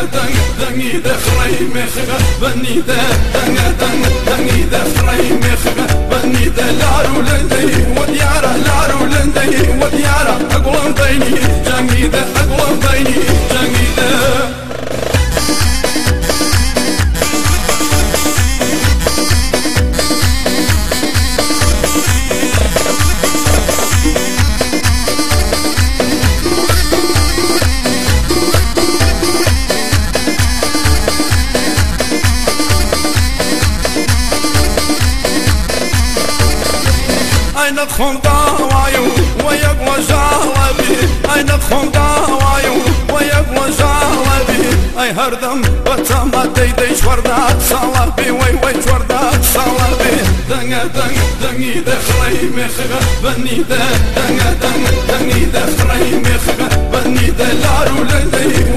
دن دن إذا خري مخبا بن إذا دن دن دن إذا خري مخبا بن إذا لارو لندي وديارة لارو لندي وديارة أقوام ديني جان إذا أقوام ديني أين تخون داوايو وياك وجالبي أين تخون داوايو وياك وجالبي أي هردم بتما دي دي شوردات صالبي وي وي شوردات صالبي دنگا دنگ دنگي دخلي مخغ بني دا دنگا دنگ دنگي دخلي مخغ بني دا لارو لندي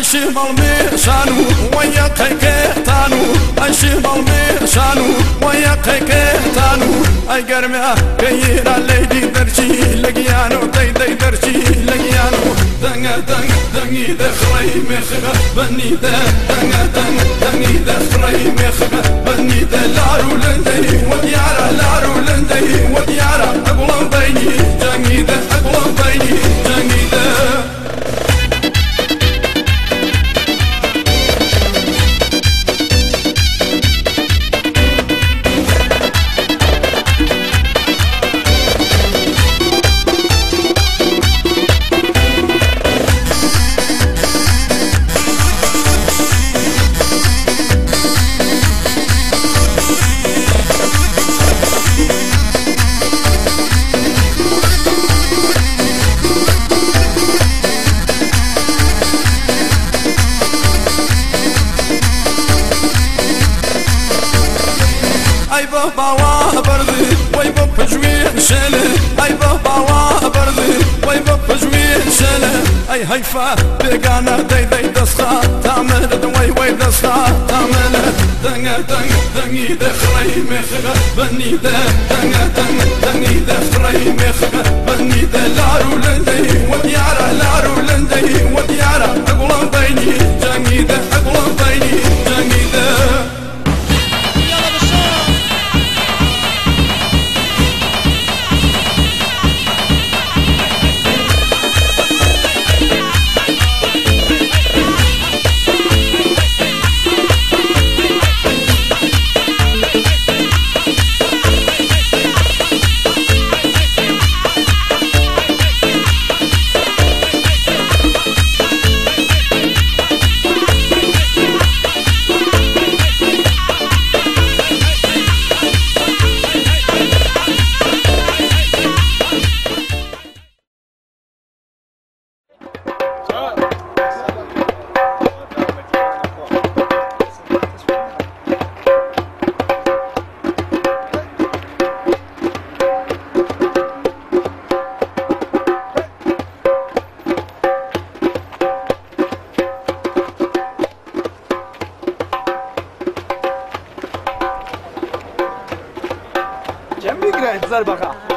شمال ميشانو ويا قيكتانو اي شمال ميشانو ويا قيكتانو اي قرمي كيرا ليدي درشي لقيانو دي دي درشي لقيانو دنگا دنگ دنگي دخري مخغ بني دا دنگا دنگ دنگي دخري مخغ بني دا لارو لندي وديارا لارو لندي وديارا بابا بردي وي بابا جوين شله اي بابا بردي وي بابا جوين شله اي هيفا بيغانا دي دي دسخا تعمل وي وي دسخا تعمل دنگا دنگ دنگي دخري مخغ بني دا دنگا دنگ 对，再来吧。